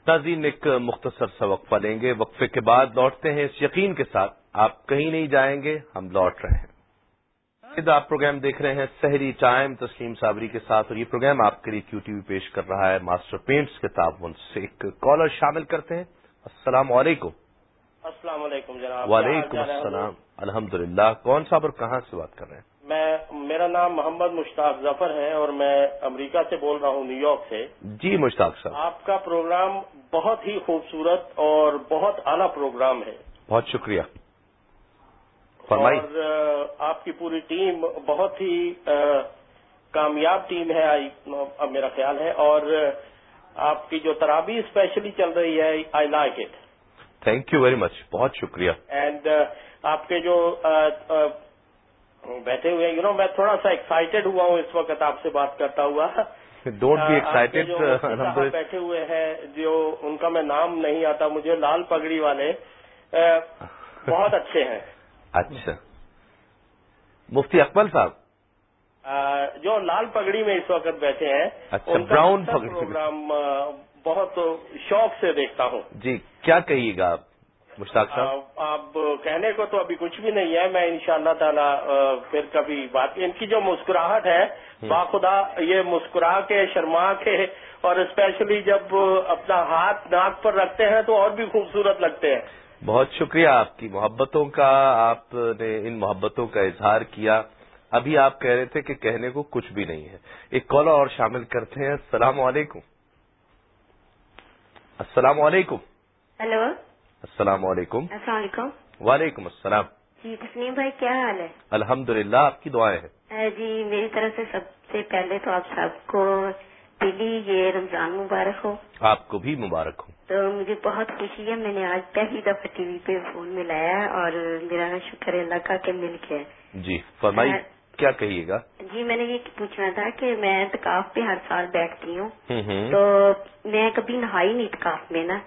ناظرین ایک مختصر سا وقفہ لیں گے۔ وقفے کے بعد لوٹتے ہیں اس یقین کے ساتھ۔ آپ کہیں نہیں جائیں گے ہم لوٹ رہے ہیں۔ آپ پروگرام دیکھ رہے ہیں سحری ٹائم تسلیم صابری کے ساتھ اور یہ پروگرام آپ کے لیے کیو ٹی وی پیش کر رہا ہے۔ ماسٹر پینٹس کے تعاون سے ایک کالر شامل کرتے ہیں۔ السلام علیکم۔ السلام علیکم جناب۔ وعلیکم السلام۔ الحمد للہ کون صاحب اور کہاں سے بات کر رہے ہیں؟ میں میرا نام محمد مشتاق ظفر ہے اور میں امریکہ سے بول رہا ہوں نیو یارک سے۔ جی مشتاق صاحب۔ آپ کا پروگرام بہت ہی خوبصورت اور بہت اعلیٰ پروگرام ہے۔ بہت شکریہ۔ اور آپ کی پوری ٹیم بہت ہی کامیاب ٹیم ہے میرا خیال ہے۔ اور آپ کی جو ترابی اسپیشلی چل رہی ہے I like it. Thank you very much بہت شکریہ۔ اینڈ آپ کے جو بیٹھے ہوئے یو نو میں تھوڑا سا ایکسائٹیڈ ہوا ہوں اس وقت آپ سے بات کرتا ہوا۔ ڈونٹ بی ایکسائٹیڈ بیٹھے ہوئے ہیں جو ان کا میں نام نہیں آتا مجھے لال پگڑی والے بہت اچھے ہیں۔ اچھا۔ مفتی اکبر صاحب۔ جو لال پگڑی میں اس وقت بیٹھے ہیں اچھا براؤن پگڑی پروگرام بہت شوق سے دیکھتا ہوں۔ جی کیا کہیے گا آپ مشتاق صاحب؟ آپ کہنے کو تو ابھی کچھ بھی نہیں ہے میں ان شاء اللہ تعالی پھر کبھی بات ان کی جو مسکراہٹ ہے باخدا یہ مسکرا کے شرما کے اور اسپیشلی جب اپنا ہاتھ ناک پر رکھتے ہیں تو اور بھی خوبصورت لگتے ہیں۔ بہت شکریہ آپ کی محبتوں کا آپ نے ان محبتوں کا اظہار کیا۔ ابھی آپ کہہ رہے تھے کہ کہنے کو کچھ بھی نہیں ہے۔ ایک کالر اور شامل کرتے ہیں۔ السلام علیکم۔ السلام علیکم۔ ہلو۔ السلام علیکم۔ السلام علیکم۔ وعلیکم السلام۔ جی تسلیم بھائی کیا حال ہے؟ الحمد للہ آپ کی دعائیں ہیں؟ جی میری طرف سے سب سے پہلے تو آپ سب کو دلی یہ رمضان مبارک ہو۔ آپ کو بھی مبارک ہو۔ تو مجھے بہت خوشی ہے میں نے آج پہلی دفعہ ٹی وی پہ فون ملایا اور میرا شکر ہے اللہ کا کہ مل کے۔ جی فرمائی کیا کہیے گا؟ جی میں نے یہ پوچھنا تھا کہ میں تکاف پہ ہر سال بیٹھتی ہوں۔ ہوں تو میں کبھی نہائی نہیں تکاف میں نا۔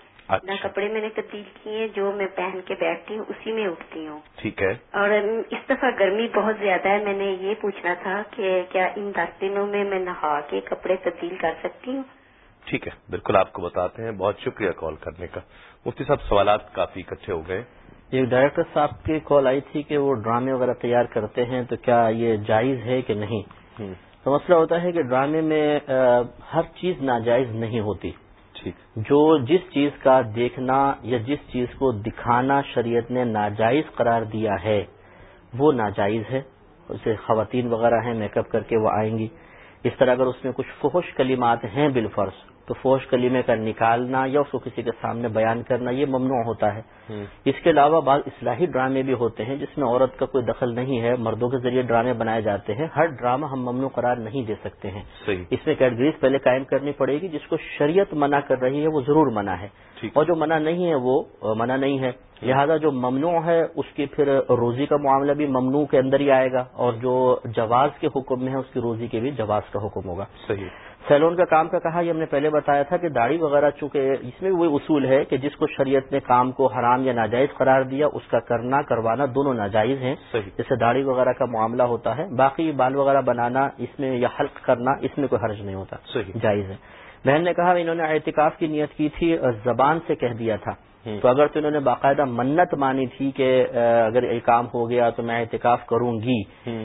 نہ اچھا۔ کپڑے میں نے تبدیل کیے جو میں پہن کے بیٹھتی ہوں اسی میں اٹھتی ہوں۔ ٹھیک ہے۔ اور اس دفعہ گرمی بہت زیادہ ہے میں نے یہ پوچھنا تھا کہ کیا ان دس دنوں میں میں نہا کے کپڑے تبدیل کر سکتی ہوں؟ ٹھیک ہے بالکل آپ کو بتاتے ہیں۔ بہت شکریہ کال کرنے کا۔ مفتی صاحب سوالات کافی اکٹھے ہو گئے۔ ایک ڈائریکٹر صاحب کی کال آئی تھی کہ وہ ڈرامے وغیرہ تیار کرتے ہیں تو کیا یہ جائز ہے کہ نہیں؟ تو مسئلہ ہوتا ہے کہ ڈرامے میں ہر چیز ناجائز نہیں ہوتی۔ جو جس چیز کا دیکھنا یا جس چیز کو دکھانا شریعت نے ناجائز قرار دیا ہے، وہ ناجائز ہے۔ اسے خواتین وغیرہ ہیں، میک اپ کر کے وہ آئیں گی۔ اس طرح اگر اس میں کچھ فحش کلمات ہیں بالفرض تو فوش کلیمے کا نکالنا یا اس کو کسی کے سامنے بیان کرنا یہ ممنوع ہوتا ہے۔ اس کے علاوہ بعض اصلاحی ڈرامے بھی ہوتے ہیں جس میں عورت کا کوئی دخل نہیں ہے مردوں کے ذریعے ڈرامے بنائے جاتے ہیں۔ ہر ڈرامہ ہم ممنوع قرار نہیں دے سکتے ہیں۔ اس میں کیٹگریز پہلے قائم کرنی پڑے گی جس کو شریعت منع کر رہی ہے وہ ضرور منع ہے۔ اور جو منع نہیں ہے وہ منع نہیں ہے۔ لہذا جو ممنوع ہے اس کی پھر روزی کا معاملہ بھی ممنوع کے اندر ہی آئے گا اور جو جواز کے حکم میں ہے اس کی روزی کے بھی جواز کا حکم ہوگا۔ صحیح۔ سیلون کا کام کا کہا یہ ہم نے پہلے بتایا تھا کہ داڑھی وغیرہ چونکہ اس میں وہی اصول ہے کہ جس کو شریعت نے کام کو حرام یا ناجائز قرار دیا اس کا کرنا کروانا دونوں ناجائز ہیں۔ جیسے داڑھی وغیرہ کا معاملہ ہوتا ہے باقی بال وغیرہ بنانا اس میں یا حلق کرنا اس میں کوئی حرج نہیں ہوتا۔ جائز ہے۔ بہن نے کہا انہوں نے احتکاف کی نیت کی تھی زبان سے کہہ دیا تھا۔ تو اگر تو انہوں نے باقاعدہ منت مانی تھی کہ اگر یہ کام ہو گیا تو میں احتکاف کروں گی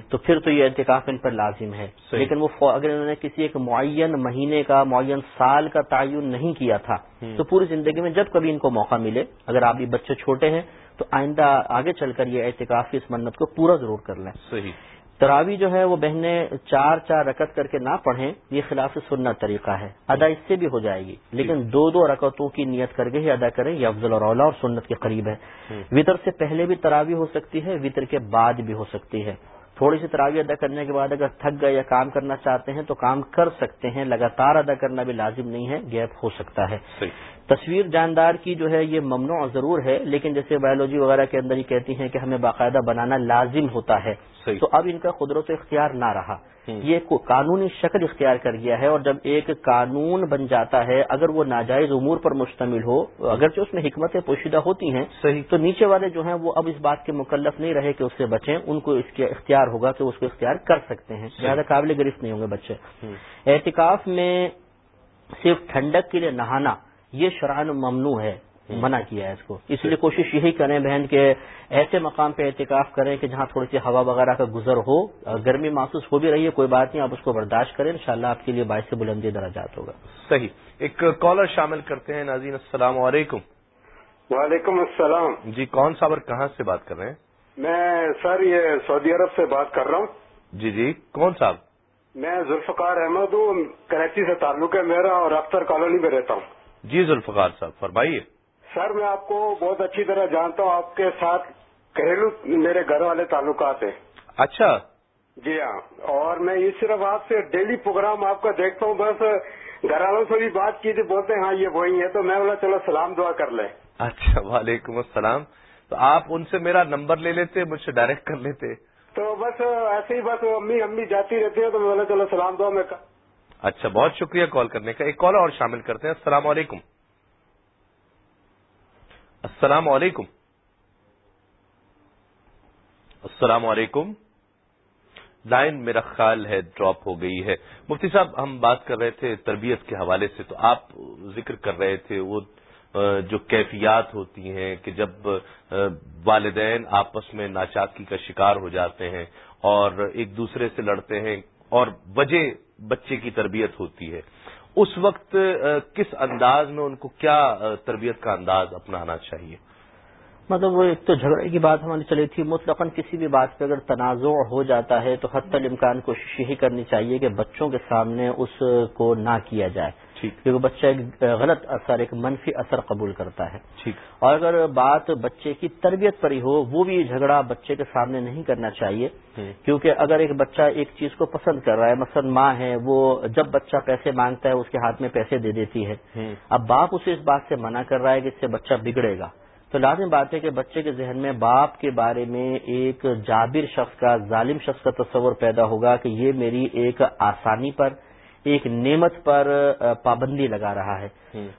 تو پھر تو یہ احتکاف ان پر لازم ہے۔ لیکن وہ اگر انہوں نے کسی ایک معین مہینے کا معین سال کا تعین نہیں کیا تھا تو پوری زندگی میں جب کبھی ان کو موقع ملے اگر آپ یہ بچے چھوٹے ہیں تو آئندہ آگے چل کر یہ احتکاف کی اس منت کو پورا ضرور کر لیں۔ صحیح۔ تراوی جو ہے وہ بہنیں چار چار رکت کر کے نہ پڑھیں یہ خلاف سنت طریقہ ہے۔ ادا اس سے بھی ہو جائے گی۔ لیکن دو دو رکتوں کی نیت کر کے ہی ادا کریں یہ افضل اور اولا اور سنت کے قریب ہے۔ وطر سے پہلے بھی تراوی ہو سکتی ہے وطر کے بعد بھی ہو سکتی ہے۔ تھوڑی سی تراوی ادا کرنے کے بعد اگر تھک گئے یا کام کرنا چاہتے ہیں تو کام کر سکتے ہیں لگاتار ادا کرنا بھی لازم نہیں ہے گیپ ہو سکتا ہے۔ تصویر جاندار کی جو ہے یہ ممنوع ضرور ہے لیکن جیسے بایولوجی وغیرہ کے اندر ہی کہتی ہیں کہ ہمیں باقاعدہ بنانا لازم ہوتا ہے۔ تو اب ان کا قدرت اختیار نہ رہا۔ یہ قانونی شکل اختیار کر گیا ہے اور جب ایک قانون بن جاتا ہے اگر وہ ناجائز امور پر مشتمل ہو اگرچہ اس میں حکمتیں پوشیدہ ہوتی ہیں تو نیچے والے جو ہیں وہ اب اس بات کے مکلف نہیں رہے کہ اس سے بچیں ان کو اس کے اختیار ہوگا کہ اس کو اختیار کر سکتے ہیں۔ زیادہ قابل گرفت نہیں ہوں گے بچے۔ احتکاف میں صرف ٹھنڈک کے لیے نہانا یہ شران ممنوع ہے۔ منع کیا ہے اس کو۔ اس لیے کوشش یہی کریں بہن کہ ایسے مقام پہ احتکاف کریں کہ جہاں تھوڑی سی ہوا وغیرہ کا گزر ہو گرمی محسوس ہو بھی رہی ہے کوئی بات نہیں آپ اس کو برداشت کریں انشاءاللہ آپ کے لیے باعث بلندی درجات ہوگا۔ صحیح۔ ایک کالر شامل کرتے ہیں ناظرین السلام علیکم۔ وعلیکم السلام۔ جی کون صاحب اور کہاں سے بات کر رہے ہیں؟ میں سر یہ سعودی عرب سے بات کر رہا ہوں۔ جی جی کون صاحب میں ذوالفقار احمد ہوں کراچی سے تعلق ہے میرا اور اختر کالونی میں رہتا ہوں۔ جی ذوالفقار صاحب فرمائیے۔ سر میں آپ کو بہت اچھی طرح جانتا ہوں آپ کے ساتھ گھریلو میرے گھر والے تعلقات ہیں۔ اچھا۔ جی ہاں اور میں یہ صرف آپ سے ڈیلی پروگرام آپ کا دیکھتا ہوں بس گھر والوں سے بھی بات کی تھی بولتے ہیں ہاں یہ وہی ہے تو میں بولا چلو سلام دعا کر لیں۔ اچھا وعلیکم السلام۔ تو آپ ان سے میرا نمبر لے لیتے مجھ سے ڈائریکٹ کر لیتے۔ تو بس ایسے ہی بس امی امی جاتی رہتی ہے تو میں بولا چلو سلام دعا میں اچھا بہت شکریہ کال کرنے کا۔ ایک کال اور شامل کرتے ہیں۔ السلام علیکم۔ السلام علیکم۔ السلام علیکم۔ لائن میرا خیال ہے ڈراپ ہو گئی ہے۔ مفتی صاحب، ہم بات کر رہے تھے تربیت کے حوالے سے، تو آپ ذکر کر رہے تھے وہ جو کیفیات ہوتی ہیں کہ جب والدین آپس میں ناچاکی کا شکار ہو جاتے ہیں اور ایک دوسرے سے لڑتے ہیں اور وجہ بچے کی تربیت ہوتی ہے۔ اس وقت کس انداز میں ان کو کیا تربیت کا انداز اپنانا چاہیے؟ مطلب وہ ایک تو جھگڑے کی بات ہماری چلی تھی مطلق کسی بھی بات پہ اگر تنازع ہو جاتا ہے تو حتی الامکان کوشش یہی کرنی چاہیے کہ بچوں کے سامنے اس کو نہ کیا جائے۔ کیونکہ بچہ ایک غلط اثر ایک منفی اثر قبول کرتا ہے۔ اور اگر بات بچے کی تربیت پر ہی ہو وہ بھی جھگڑا بچے کے سامنے نہیں کرنا چاہیے۔ کیونکہ اگر ایک بچہ ایک چیز کو پسند کر رہا ہے مثلا ماں ہے وہ جب بچہ پیسے مانگتا ہے اس کے ہاتھ میں پیسے دے دیتی ہے۔ اب باپ اسے اس بات سے منع کر رہا ہے کہ اس سے بچہ بگڑے گا۔ تو لازم بات ہے کہ بچے کے ذہن میں باپ کے بارے میں ایک جابر شخص کا ظالم شخص کا تصور پیدا ہوگا کہ یہ میری ایک آسانی پر ایک نعمت پر پابندی لگا رہا ہے۔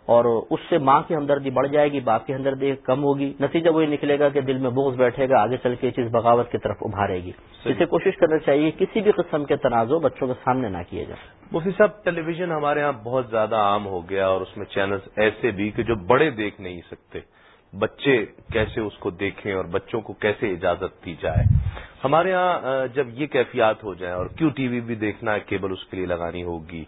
اور اس سے ماں کی ہمدردی بڑھ جائے گی باپ کی ہمدردی کم ہوگی۔ نتیجہ وہی نکلے گا کہ دل میں بغض بیٹھے گا آگے چل کے چیز بغاوت کی طرف ابھارے گی۔ اسے کوشش کرنا چاہیے کسی بھی قسم کے تنازع بچوں کے سامنے نہ کیے جائیں۔ مفتی صاحب ٹیلی ویژن ہمارے ہاں بہت زیادہ عام ہو گیا اور اس میں چینلز ایسے بھی کہ جو بڑے دیکھ نہیں سکتے۔ بچے کیسے اس کو دیکھیں اور بچوں کو کیسے اجازت دی جائے۔ ہمارے ہاں جب یہ کیفیات ہو جائیں اور کیو ٹی وی بھی دیکھنا ہے، کیبل اس کے لیے لگانی ہوگی،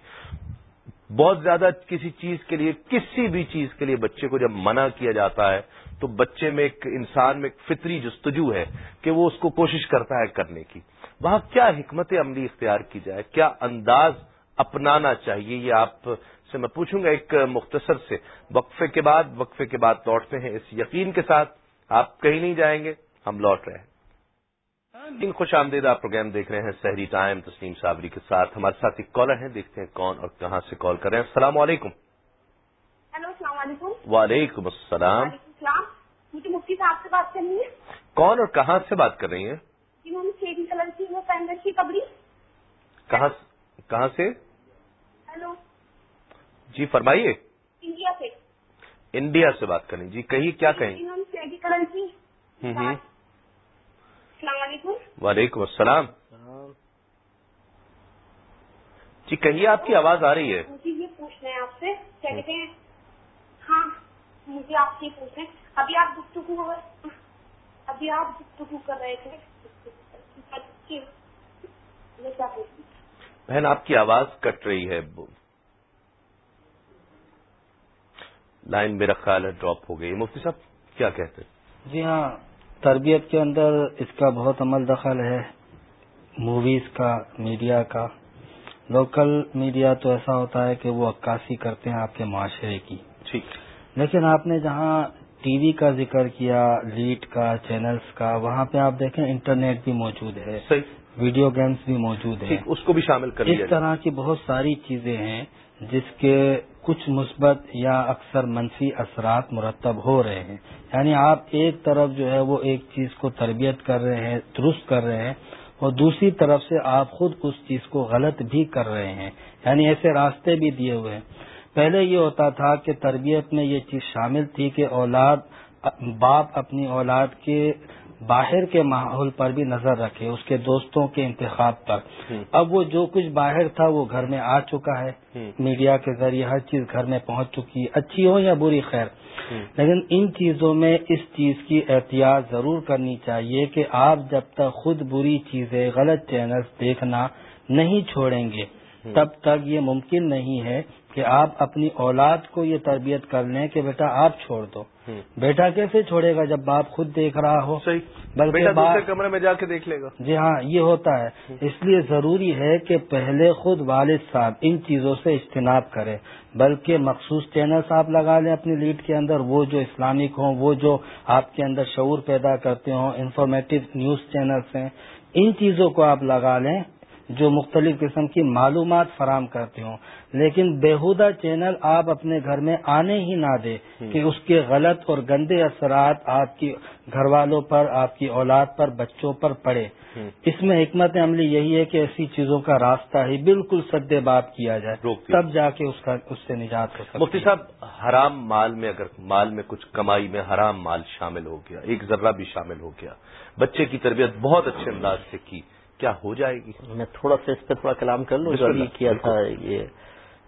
بہت زیادہ کسی چیز کے لیے، کسی بھی چیز کے لیے بچے کو جب منع کیا جاتا ہے، تو بچے میں ایک انسان میں ایک فطری جستجو ہے کہ وہ اس کو کوشش کرتا ہے کرنے کی۔ وہاں کیا حکمت عملی اختیار کی جائے؟ کیا انداز اپنانا چاہیے؟ یہ آپ سے میں پوچھوں گا ایک مختصر سے۔ وقفے کے بعد، وقفے کے بعد لوٹتے ہیں۔ اس یقین کے ساتھ آپ کہیں نہیں جائیں گے، ہم لوٹ رہے ہیں۔ دن خوش آمدید آپ پروگرام دیکھ رہے ہیں سحری ٹائم تسلیم صابری کے ساتھ۔ ہمارے ساتھ ایک کالر ہیں دیکھتے ہیں کون اور کہاں سے کال کر رہے ہیں۔ السلام علیکم۔ ہلو السلام علیکم۔ وعلیکم السلام۔ مجھے مفتی صاحب سے بات کرنی ہے۔ کون اور کہاں سے بات کر رہی ہیں؟ جی کلر کی وہ کی کبڑی کہاں سے ہلو۔ جی فرمائیے۔ انڈیا سے۔ انڈیا سے بات کریں۔ جی کہیں کیا کہیں؟ السلام علیکم۔ وعلیکم السلام۔ جی کہیے آپ کی آواز آ رہی ہے۔ مجھے یہ پوچھنا ہے آپ سے۔ کیا کہتے ہیں ہاں مجھے آپ سے پوچھنا ہے۔ ابھی آپ گفتگو ابھی آپ گفتگو کر رہے تھے۔ بہن آپ کی آواز کٹ رہی ہے۔ لائن میرا خیال ہے ڈراپ ہو گئی۔ مفتی صاحب کیا کہتے جی ہاں تربیت کے اندر اس کا بہت عمل دخل ہے موویز کا میڈیا کا۔ لوکل میڈیا تو ایسا ہوتا ہے کہ وہ عکاسی کرتے ہیں آپ کے معاشرے کی۔ ٹھیک۔ لیکن آپ نے جہاں ٹی وی کا ذکر کیا لیڈ کا چینلز کا وہاں پہ آپ دیکھیں انٹرنیٹ بھی موجود ہے۔ صحیح۔ ویڈیو گیمز بھی موجود ہیں۔ اس کو بھی شامل کر اس طرح کی بہت ساری چیزیں ہیں جس کے کچھ مثبت یا اکثر منفی اثرات مرتب ہو رہے ہیں۔ یعنی آپ ایک طرف جو ہے وہ ایک چیز کو تربیت کر رہے ہیں درست کر رہے ہیں اور دوسری طرف سے آپ خود اس چیز کو غلط بھی کر رہے ہیں۔ یعنی ایسے راستے بھی دیے ہوئے ہیں۔ پہلے یہ ہوتا تھا کہ تربیت میں یہ چیز شامل تھی کہ اولاد باپ اپنی اولاد کے باہر کے ماحول پر بھی نظر رکھے اس کے دوستوں کے انتخاب پر۔ اب وہ جو کچھ باہر تھا وہ گھر میں آ چکا ہے۔ میڈیا کے ذریعے ہر چیز گھر میں پہنچ چکی ہے اچھی ہو یا بری خیر۔ لیکن ان چیزوں میں اس چیز کی احتیاط ضرور کرنی چاہیے کہ آپ جب تک خود بری چیزیں غلط چینلز دیکھنا نہیں چھوڑیں گے تب تک یہ ممکن نہیں ہے کہ آپ اپنی اولاد کو یہ تربیت کر لیں کہ بیٹا آپ چھوڑ دو۔ بیٹا کیسے چھوڑے گا جب باپ خود دیکھ رہا ہو؟ بلکہ کمرے میں جا کے دیکھ لے گا۔ جی ہاں یہ ہوتا ہے۔ اس لیے ضروری ہے کہ پہلے خود والد صاحب ان چیزوں سے اجتناب کرے بلکہ مخصوص چینلس آپ لگا لیں اپنی لیڈ کے اندر۔ وہ جو اسلامک ہوں وہ جو آپ کے اندر شعور پیدا کرتے ہوں انفارمیٹو نیوز چینلس ہیں ان چیزوں کو آپ لگا لیں۔ جو مختلف قسم کی معلومات فراہم کرتے ہوں۔ لیکن بےحدہ چینل آپ اپنے گھر میں آنے ہی نہ دے کہ اس کے غلط اور گندے اثرات آپ کی گھر والوں پر آپ کی اولاد پر بچوں پر پڑے۔ اس میں حکمت عملی یہی ہے کہ ایسی چیزوں کا راستہ ہی بالکل سدے باب کیا جائے۔ تب جا کے اس کا اس سے نجات ہو سکتی مفتی صاحب حرام مال میں اگر مال میں کچھ کمائی میں حرام مال شامل ہو گیا ایک ذرہ بھی شامل ہو گیا۔ بچے کی تربیت بہت اچھے انداز سے کی۔ کیا ہو جائے گی؟ میں تھوڑا سا اس پہ تھوڑا کلام کر لوں جو کیا تھا یہ۔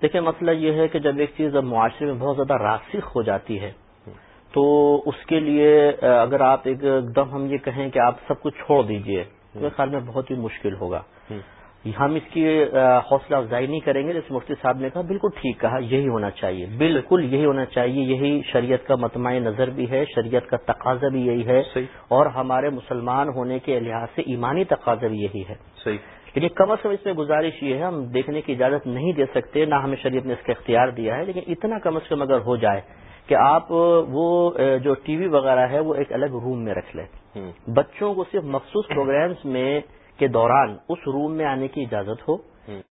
دیکھیں مسئلہ یہ ہے کہ جب ایک چیز اب معاشرے میں بہت زیادہ راسخ ہو جاتی ہے تو اس کے لیے اگر آپ ایک دم ہم یہ کہیں کہ آپ سب کچھ چھوڑ دیجیے تو میرے خیال میں بہت ہی مشکل ہوگا۔ ہم اس کی حوصلہ افزائی نہیں کریں گے جیسے مفتی صاحب نے کہا بالکل ٹھیک کہا یہی ہونا چاہیے بالکل یہی ہونا چاہیے یہی شریعت کا متمع نظر بھی ہے شریعت کا تقاضا بھی یہی ہے اور ہمارے مسلمان ہونے کے لحاظ سے ایمانی تقاضا بھی یہی ہے۔ لیکن کم از کم اس میں گزارش یہ ہے ہم دیکھنے کی اجازت نہیں دے سکتے نہ ہمیں شریعت نے اس کا اختیار دیا ہے لیکن اتنا کم از کم اگر ہو جائے کہ آپ وہ جو ٹی وی وغیرہ ہے وہ ایک الگ روم میں رکھ لیں۔ بچوں کو صرف مخصوص پروگرامز میں کے دوران اس روم میں آنے کی اجازت ہو۔